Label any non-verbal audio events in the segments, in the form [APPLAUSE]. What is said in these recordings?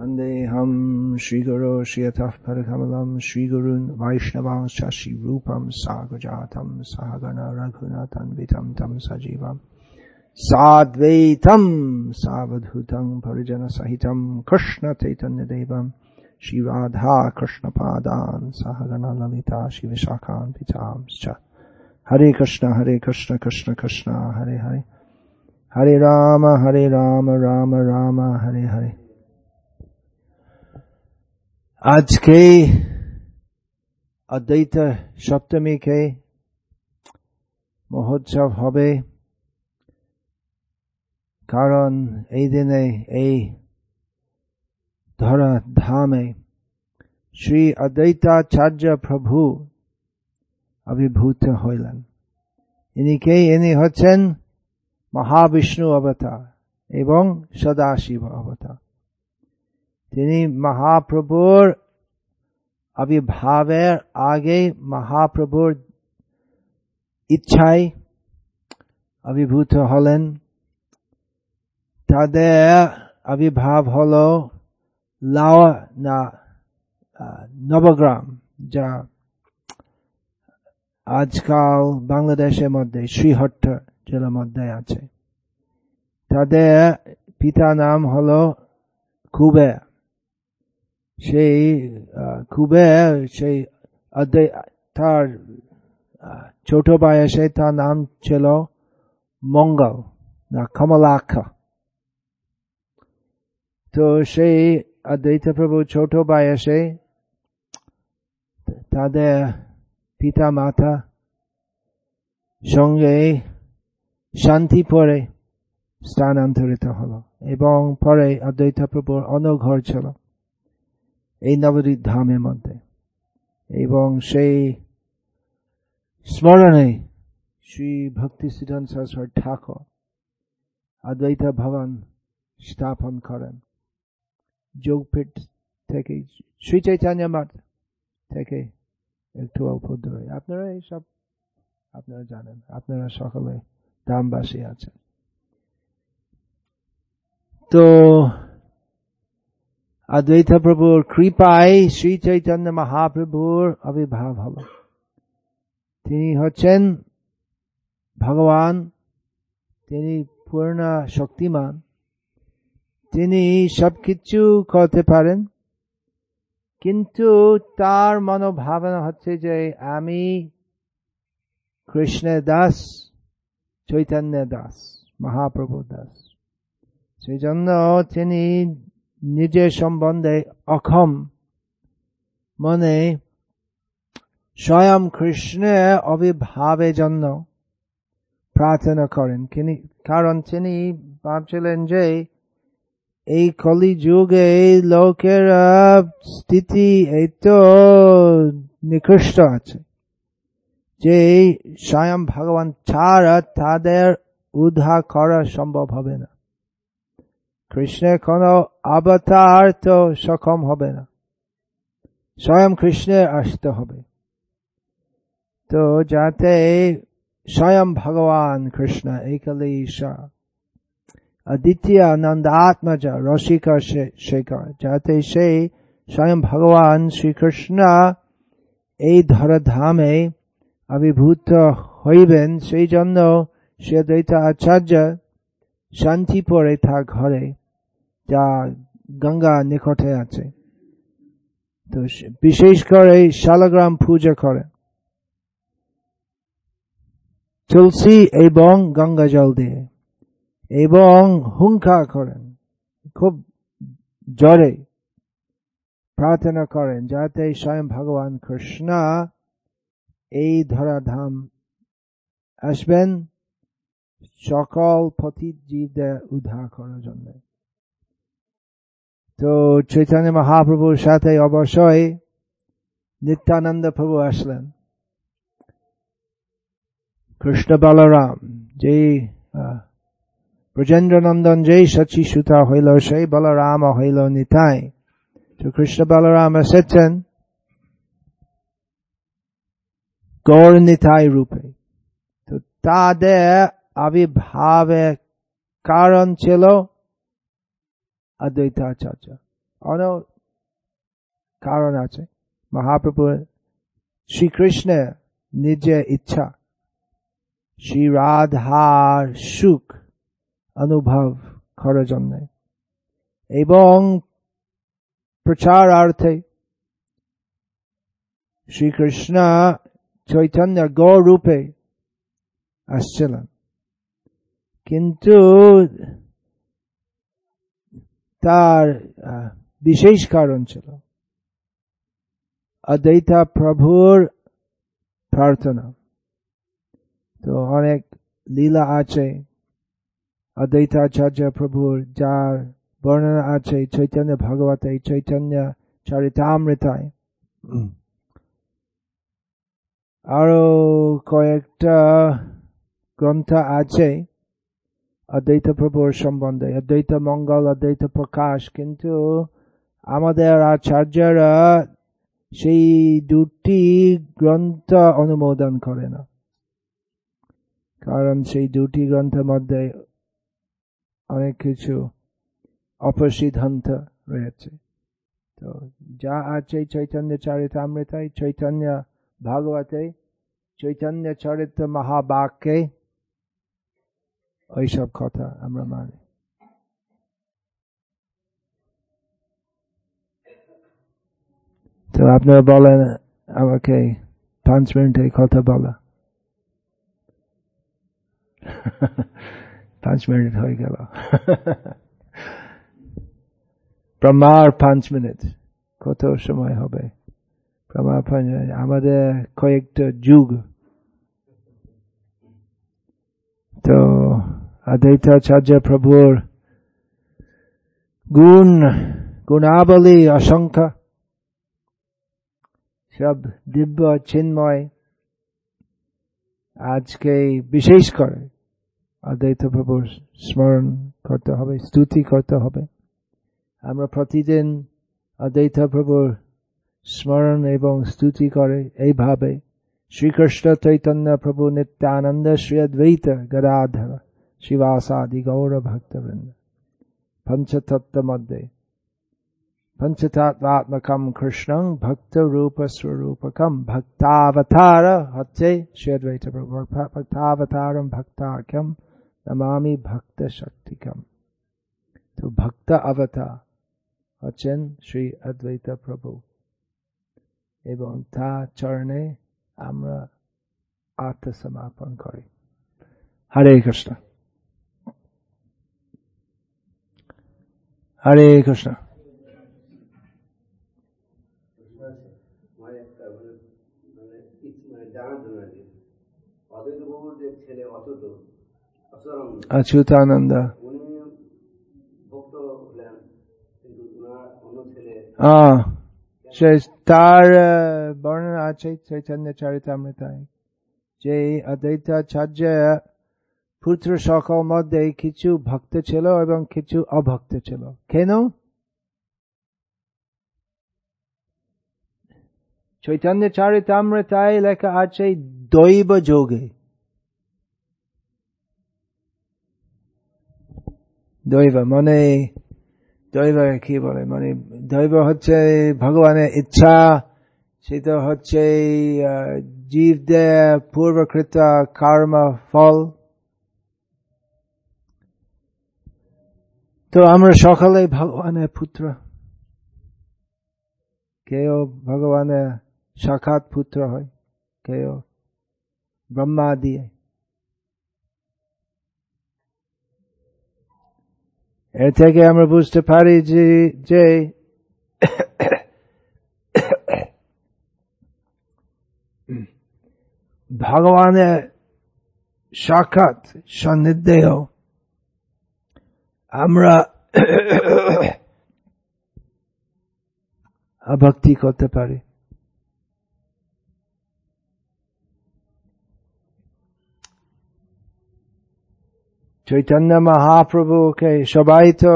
वन्देऽहं श्रीगुरो श्रियतः परकमलं श्रीगुरून् वैष्णवांश्च श्रीरूपं सागजातं सहगण रघुनाथन्वितं तं सजीवम् साद्वैतं सावधूतं परिजनसहितं कृष्णचैतन्यदेवं श्रीराधा कृष्णपादान् सहगण ललिता शिवशाखान् पितांश्च हरे कृष्ण हरे कृष्ण कृष्ण कृष्ण हरे हरे हरे राम हरे राम राम राम हरे আজকে অদ্বৈত সপ্তমীকে মহোৎসব হবে। কারণ এই দিনে এই ধরা ধামে শ্রী অদ্বৈতাচার্য প্রভু আবির্ভূত হইলেন। ইনি কে? ইনি হচ্ছেন মহাবিষ্ণু অবতার এবং সদাশিব অবতার। তিনি মহাপ্রভুর আবির্ভাবের আগে মহাপ্রভুর ইচ্ছায় আবির্ভূত হলেন। তাদের আবির্ভাব হল লাওয়া না নবগ্রাম, যা আজকাল বাংলাদেশের মধ্যে, শ্রীহট্ট জেলার মধ্যে আছে। তাদের পিতা নাম হল কুবের। কুবের সেই তার ছোট বয়সে তার নাম ছিল মঙ্গল, না কমলাক্ষ তো সেই অদ্বৈত প্রভু ছোট বয়সে তাদের পিতা মাতা সঙ্গে শান্তি পরে স্থানান্তরিত হল এবং পরে অদ্বৈত প্রভুর অনঘর ছিল। এই নবদ্বীপ ধামের মধ্যে। এবং সেই স্মরণে শ্রী ভক্তি সিদ্ধন সরস্বর ঠাকুর অদ্বৈত ভবন স্থাপন করেন। যোগপীঠ থেকে, শ্রী চৈতন্য মঠ থেকে একটু অল্প দূরে আপনারা এইসব, আপনারা জানেন, আপনারা সকলে দামবাসী আছেন। তো অদ্বৈত প্রভুর কৃপায় শ্রী চৈতন্য মহাপ্রভুর আবির্ভাব হল তিনি হচ্ছেন ভগবান তিনি পূর্ণ শক্তিমান তিনি সবকিছু করতে পারেন কিন্তু তার মনোভাবনা হচ্ছে যে আমি কৃষ্ণের দাস চৈতন্য দাস মহাপ্রভু দাস সেই জন্য তিনি নিজের সম্বন্ধে অক্ষম মনে স্বয়ং কৃষ্ণের অবির্ভাবের জন্য প্রার্থনা করেন। তিনি কারণ তিনি ভাবছিলেন যে এই কলি যুগে লোকের স্থিতি এই তো নিকৃষ্ট আছে যে স্বয়ং ভগবান ছাড়া তাদের উদ্ধার করা সম্ভব হবে না। কৃষ্ণের কোন আবতার তো সক্ষম হবে না। স্বয়ং কৃষ্ণের আসতে হবে। তো যাতে স্বয়ং ভগবান কৃষ্ণ একলি ঈশ্বর দ্বিতীয় নন্দাত্মজা রসিকা শেখর, যাতে সেই স্বয়ং ভগবান শ্রীকৃষ্ণ এই ধরধামে আবির্ভূত হইবেন, সেই জন্য সে দ্বৈত আচার্য শান্তি পরে তার ঘরে, যা গঙ্গা নিকটে আছে। তো বিশেষ করে শালগ্রাম পূজা করে। তুলসী এবং গঙ্গা জল দিয়ে এবং হুঙ্কার করেন, খুব জরে প্রার্থনা করেন, যাতে স্বয়ং ভগবান কৃষ্ণ এই ধরাধাম আসবেন। সকল পথিত জীবদের উদ্ধার করার জন্য। তো চৈতন্য মহাপ্রভুর সাথে অবশ্যই নিত্যানন্দ প্রভু আসলেন। কৃষ্ণ বলরাম যে ব্রজেন্দ্র নন্দন যেই সচি সুতা হইল, সেই বলরাম হইল নিতাই। তো কৃষ্ণ বলরাম এসেছেন গৌর নিতাই রূপে। তো তাদের আবির্ভাবের কারণ ছিল অদ্বৈতাচার্য। অনেক কারণ আছে। মহাপ্রভু শ্রীকৃষ্ণের নিজের ইচ্ছা, শ্রী রাধার সুখ অনুভব করার জন্য। এবং প্রচারার্থে শ্রীকৃষ্ণ চৈতন্য গৌরূপে আসছিলেন। কিন্তু তার বিশেষ কারণ ছিল। অদ্বৈতা প্রভুর প্রার্থনা। তো অনেক লীলা আছে অদ্বৈতাচার্য প্রভুর, যার বর্ণনা আছে চৈতন্য ভগবতে চৈতন্য চরিতামৃতায়। আরও কয়েকটা গ্রন্থ আছে। অদ্বৈত প্রভুর সম্বন্ধে অদ্বৈত মঙ্গল অদ্বৈত প্রকাশ কিন্তু আমাদের আচার্যরা সেই দুটি গ্রন্থ অনুমোদন করে না কারণ সেই দুটি গ্রন্থের মধ্যে অনেক কিছু অপসিদ্ধান্ত রয়েছে তো যা আছে চৈতন্য চরিতামৃতায় চৈতন্য ভাগবতে চৈতন্য চরিত্র মহাবাক্যে ওইসব কথা আমরা মানি তো আপনারা বলেন আমাকে পাঁচ মিনিটে কথা বলা। [LAUGHS] পাঁচ মিনিট হয়ে গেল। [LAUGHS] ব্রহ্মার পাঁচ মিনিট। কত সময় হবে? ব্রহ্মা পাঁচ আমাদের কয়েকটা যুগ। তো অদ্বৈতাচার্য প্রভুর গুণ গুণাবলী অসংখ্য সব দিব্য চিন্ময় আজকে বিশেষ করে অদ্বৈত প্রভুর স্মরণ করতে হবে স্তুতি করতে হবে আমরা প্রতিদিন অদ্বৈত প্রভুর স্মরণ এবং স্তুতি করে এইভাবে শ্রীকৃষ্ণ চৈতন্য প্রভু নিত্যানন্দ শ্রী অদ্বৈত গদাধর শিবাসাদি গৌর ভক্তবৃন্দ পঞ্চতত্ত্ব মধ্যে পঞ্চতত্ত্বাত্মকম কৃষ্ণং ভক্ত রূপ স্বরূপকম ভক্তাবতার হচ্ছে শ্রী অদ্বৈত প্রভু ভক্তাবতারম ভক্তাখ্যম নমামি ভক্ত শক্তিকম তো ভক্ত অবতার হচ্ছেন শ্রী অদ্বৈত প্রভু এবং তা চরণে আমরা আত্মসমর্পণ করি হরে কৃষ্ণ হরে কৃষ্ণ। অচ্যুতানন্দ। তার বর্ণনা আছে চৈতন্য চরিতামৃতায়। যে অদ্বৈতাচার্য পুত্র সকল মধ্যে কিছু ভক্ত ছিল এবং কিছু অভক্ত ছিল। কেন? চৈতন্য চারিতামৃতায় লেখা আছে, দৈব যোগে। দৈব মানে দৈব কি বলে? মানে দৈব হচ্ছে ভগবানের ইচ্ছা, সেটা হচ্ছে জীব জীবদের পূর্বকৃত কর্ম, ফল। তো আমরা সকালে ভগবানের পুত্র। কেউ ভগবানের সাক্ষাৎ পুত্র হয়, কেউ ব্রহ্মা দিয়ে। এর থেকে আমরা বুঝতে পারি যে ভগবানের সাক্ষাৎ সান্নিধ্যেও আমরা ভক্তি করতে পারি। চৈতন্য মহাপ্রভুকে সবাই তো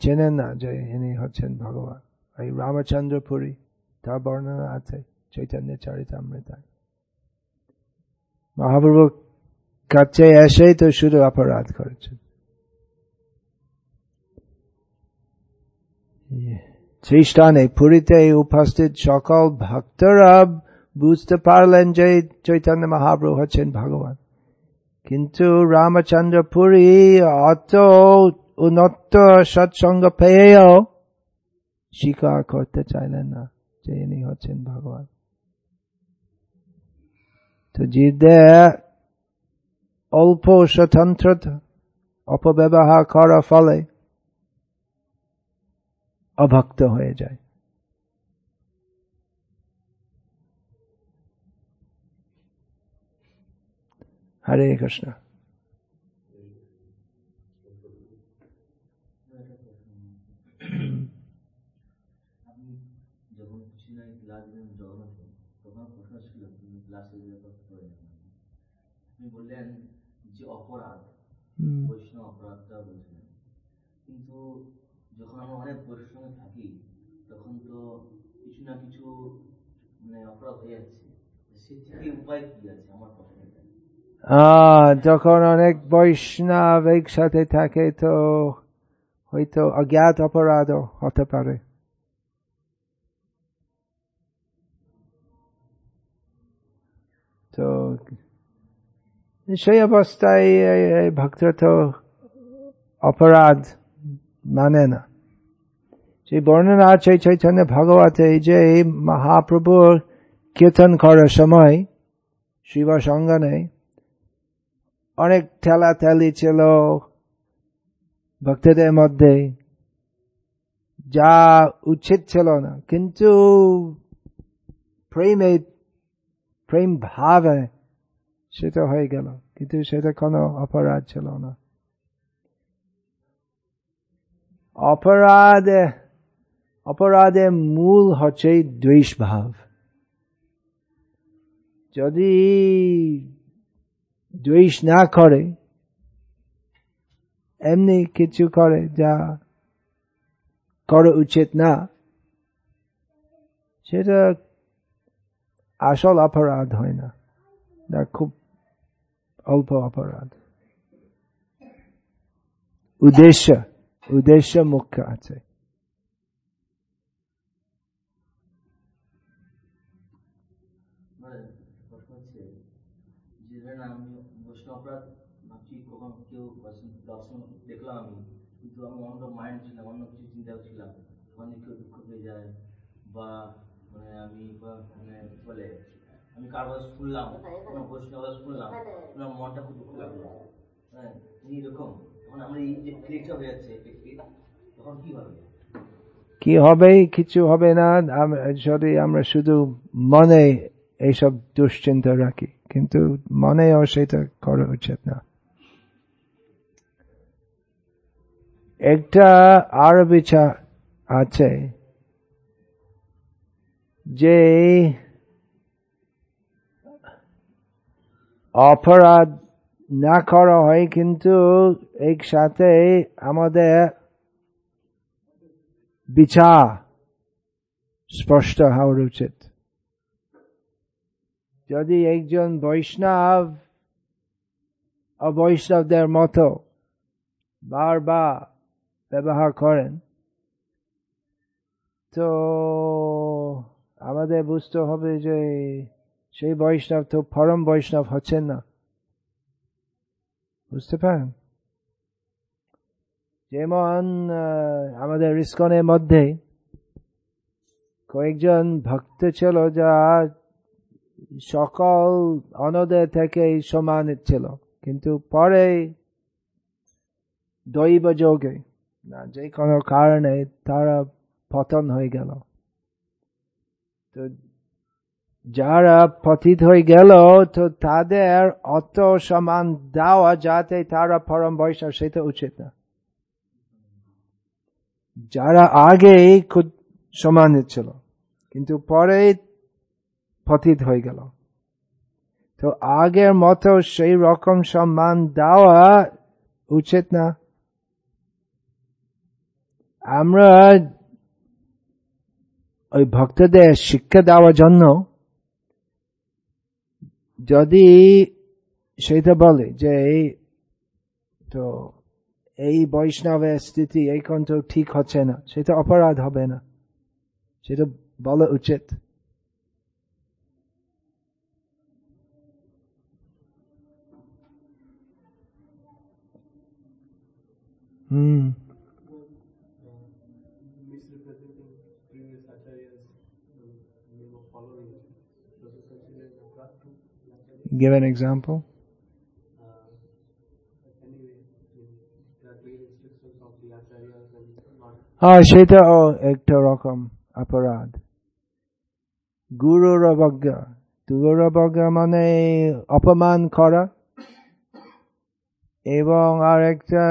চেনেন না যে ইনি হচ্ছেন ভগবান। এই রামচন্দ্রপুরী, তার বর্ণনা আছে, চৈতন্য চরিতামৃতায়। মহাপ্রভু কাছে এসেই তো শুধু অপরাধ করেছেন। সেই পুরীতে উপস্থিত সকল ভক্তরা বুঝতে পারলেন যে চৈতন্য মহাপ্রভু হচ্ছেন ভগবান কিন্তু রামচন্দ্র পুরী অত উন্নত সৎসঙ্গ পেয়েও স্বীকার করতে চাইলেন না যে ইনি হচ্ছেন ভগবান তো জীবদের অল্প স্বতন্ত্রতা অপব্যবহার করার ফলে অভক্ত হয়ে যায়। হরে কৃষ্ণ। বললেন যে অপরাধ বৈষ্ণব অপরাধটা বলছিলেন কিন্তু যখন আমরা অনেক পরিশ্রমে থাকি, তখন তো কিছু না কিছু মানে অপরাধ হয়ে যাচ্ছে। সে উপায় কি আছে আমার প্রশ্ন যখন অনেক বৈষ্ণব একসাথে থাকে তো হয়তো অজ্ঞাত অপরাধ হতে পারে। তো সেই অবস্থায় ভক্তরা তো অপরাধ মানে না সেই বর্ণনা আছে চৈতন্য ভগবতে যে মহাপ্রভুর কীর্তন করার সময় শিব সঙ্গনে অনেক ঠেলা ঠেলি ছিল ভক্তদের মধ্যে যা উচিত ছিল না কিন্তু প্রেমে প্রেম ভাবে সেটা হয়ে গেল কিন্তু সেটা কোনো অপরাধ ছিল না অপরাধ অপরাধের মূল হচ্ছে দ্বেষ ভাব যদি দ্বেষ না করে, এমনি কিছু করে যা করা উচিত না, সেটা আসল অপরাধ হয় না। তা খুব অল্প অপরাধ। উদ্দেশ্য। উদ্দেশ্য মুখ্য আছে। দেখলাম আমি কিন্তু আমি অন্য মাইন্ড ছিলাম অন্য কিছু চিন্তা ছিলাম কেউ দুঃখ পেয়ে যায় বা মানে আমি মানে বলে আমি কার কথা শুনলাম কোনো বৈষ্ণব শুনলাম ওনার মনটা খুব দুঃখ লাগল। হ্যাঁ এইরকম কি হবে? কিছু হবে না যদি আমরা শুধু মনে এইসব দুশ্চিন্তা রাখি, কিন্তু মনেও সেটা করা উচিত না। একটা আরও বিচার আছে, যে অপরাধ না করা হয়, কিন্তু একসাথে আমাদের বিচার স্পষ্ট হওয়ার উচিত। যদি একজন বৈষ্ণব, অবৈষ্ণবদের মতো বারবার ব্যবহার করেন, তো আমাদের বুঝতে হবে যে সেই বৈষ্ণব তো পরম বৈষ্ণব হচ্ছেন না। বুঝতে পারেন? যেমন আমাদের রিস্কনের মধ্যে কয়েকজন ভক্ত ছিল যা সকল অনদের থেকে সমান ছিল। কিন্তু পরে দৈব যোগে, না যে কোনো কারণে তারা পতন হয়ে গেল। তো যারা পতিত হয়ে গেল, তো তাদের অত সমান দেওয়া যাতে তারা পরম বৈষ্ণব সেটা উচিত না। যারা আগে খুব সমান ছিল, কিন্তু পরে পতিত হয়ে গেল। তো আগের মতো সেই রকম সম্মান দেওয়া উচিত না। আমরা ওই ভক্তদের শিক্ষা দেওয়ার জন্য যদি সেটা বলে যে তো এই বৈষ্ণবের স্থিতি, এই কণ্ঠ ঠিক হচ্ছে না, সেটা অপরাধ হবে না। সেটা বলা উচিত। হুম। Uh, give an example Uh, হ্যাঁ সেটাও একটা রকম অপরাধ গুরুর অবজ্ঞা গুরুর অবজ্ঞা মানে অপমান করা এবং আর একটা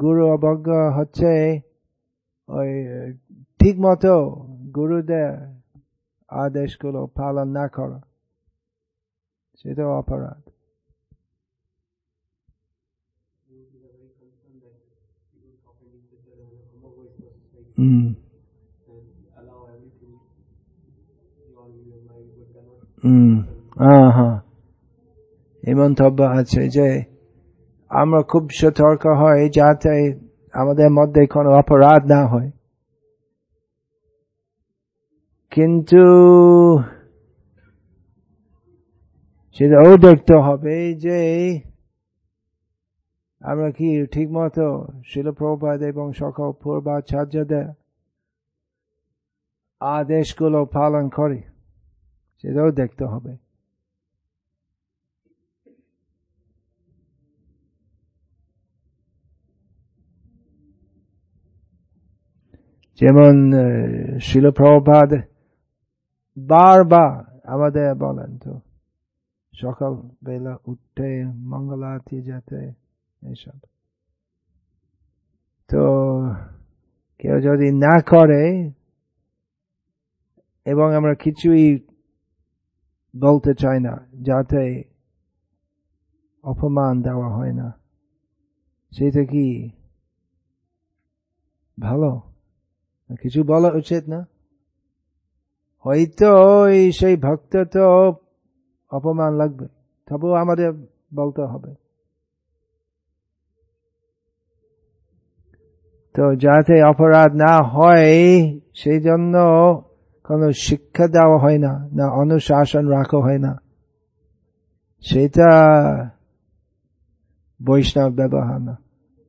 গুরু অবজ্ঞা হচ্ছে ওই ঠিক মতো গুরুদের আদেশগুলো পালন না করা হয়েছে, এটাও অপরাধ। মন্তব্য আছে যে, আমরা খুব সতর্ক হয় যাতে আমাদের মধ্যে কোনো অপরাধ না হয়। কিন্তু সেটাও দেখতে হবে যে আমরা কি ঠিক মতো শিলপ্রপাত এবং সকল পূর্বাচার্যদের আদেশগুলো পালন করি, সেটাও দেখতে হবে। যেমন শিলপ্রভাদ বারবার আমাদের বলেন তো। সকাল বেলা উঠতে মঙ্গলাতি যেতে এইসব তো কেউ যদি না করে এবং আমরা কিছুই বলতে চাই না, যাতে অপমান দেওয়া হয় না, সেটা কি ভালো? কিছু বলা উচিত না? হয়তো সেই ভক্ত তো অপমান লাগবে, তবুও আমাদের বলতে হবে। তো যাতে অপরাধ না হয় সেই জন্য কোনো শিক্ষা দেওয়া হয় না না অনুশাসন রাখা হয় না। সেটা বৈষ্ণব ব্যবহার না,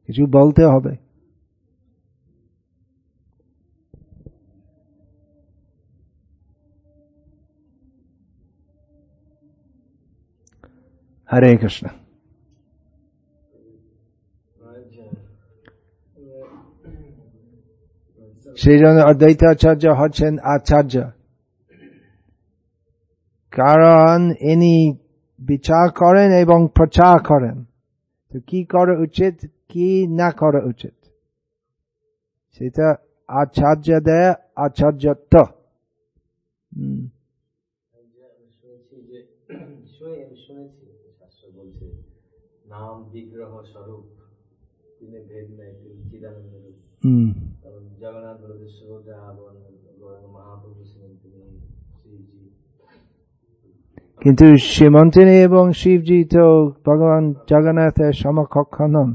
কিছু বলতে হবে। হরে কৃষ্ণ। সেই জন্য অদ্বৈতাচার্য হচ্ছেন আচার্য। কারণ ইনি বিচার করেন এবং প্রচার করেন। তো কি করা উচিত, কি না করা উচিত? সেটা আচার্যদের আচার্যত্ব। শুনেছি যে শুনে আমি শুনেছি শাস্ত্র বলছে নাম বিগ্রহ স্বরূপ তিনি ভেদ নাই তিনি চিদানন্দ রূপ। জগন্নাথ এবং গৌরাঙ্গ মহাপ্রভু ছিলেন তিনি শ্রীজি কিন্তু শ্রীমন্তিনী এবং শিবজি তো ভগবান জগন্নাথের সমকক্ষ নন।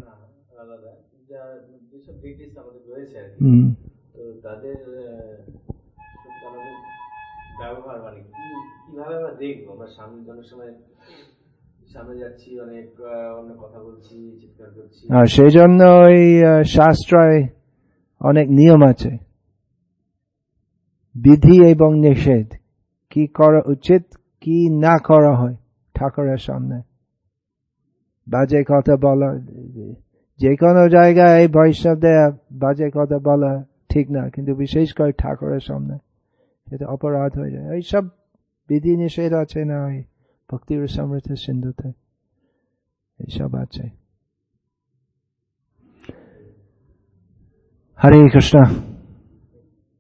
না, কীভাবে আমরা দেখব, আমরা সামনে অনেক সময় সেই জন্য ওই শাস্ত্রায় অনেক নিয়ম আছে। বিধি এবং নিষেধ, কি করা উচিত, কি না করা হয়, ঠাকুরের সামনে। বাজে কথা বলা, যে কোনো জায়গায় বৈষ্ণবদের বাজে কথা বলা ঠিক না, কিন্তু বিশেষ করে ঠাকুরের সামনে, এটা অপরাধ হয়ে যায়। এইসব বিধি নিষেধ আছে না ওই ভক্তির সমৃদ্ধ সিন্ধুতে এইসব আছে হরে কৃষ্ণ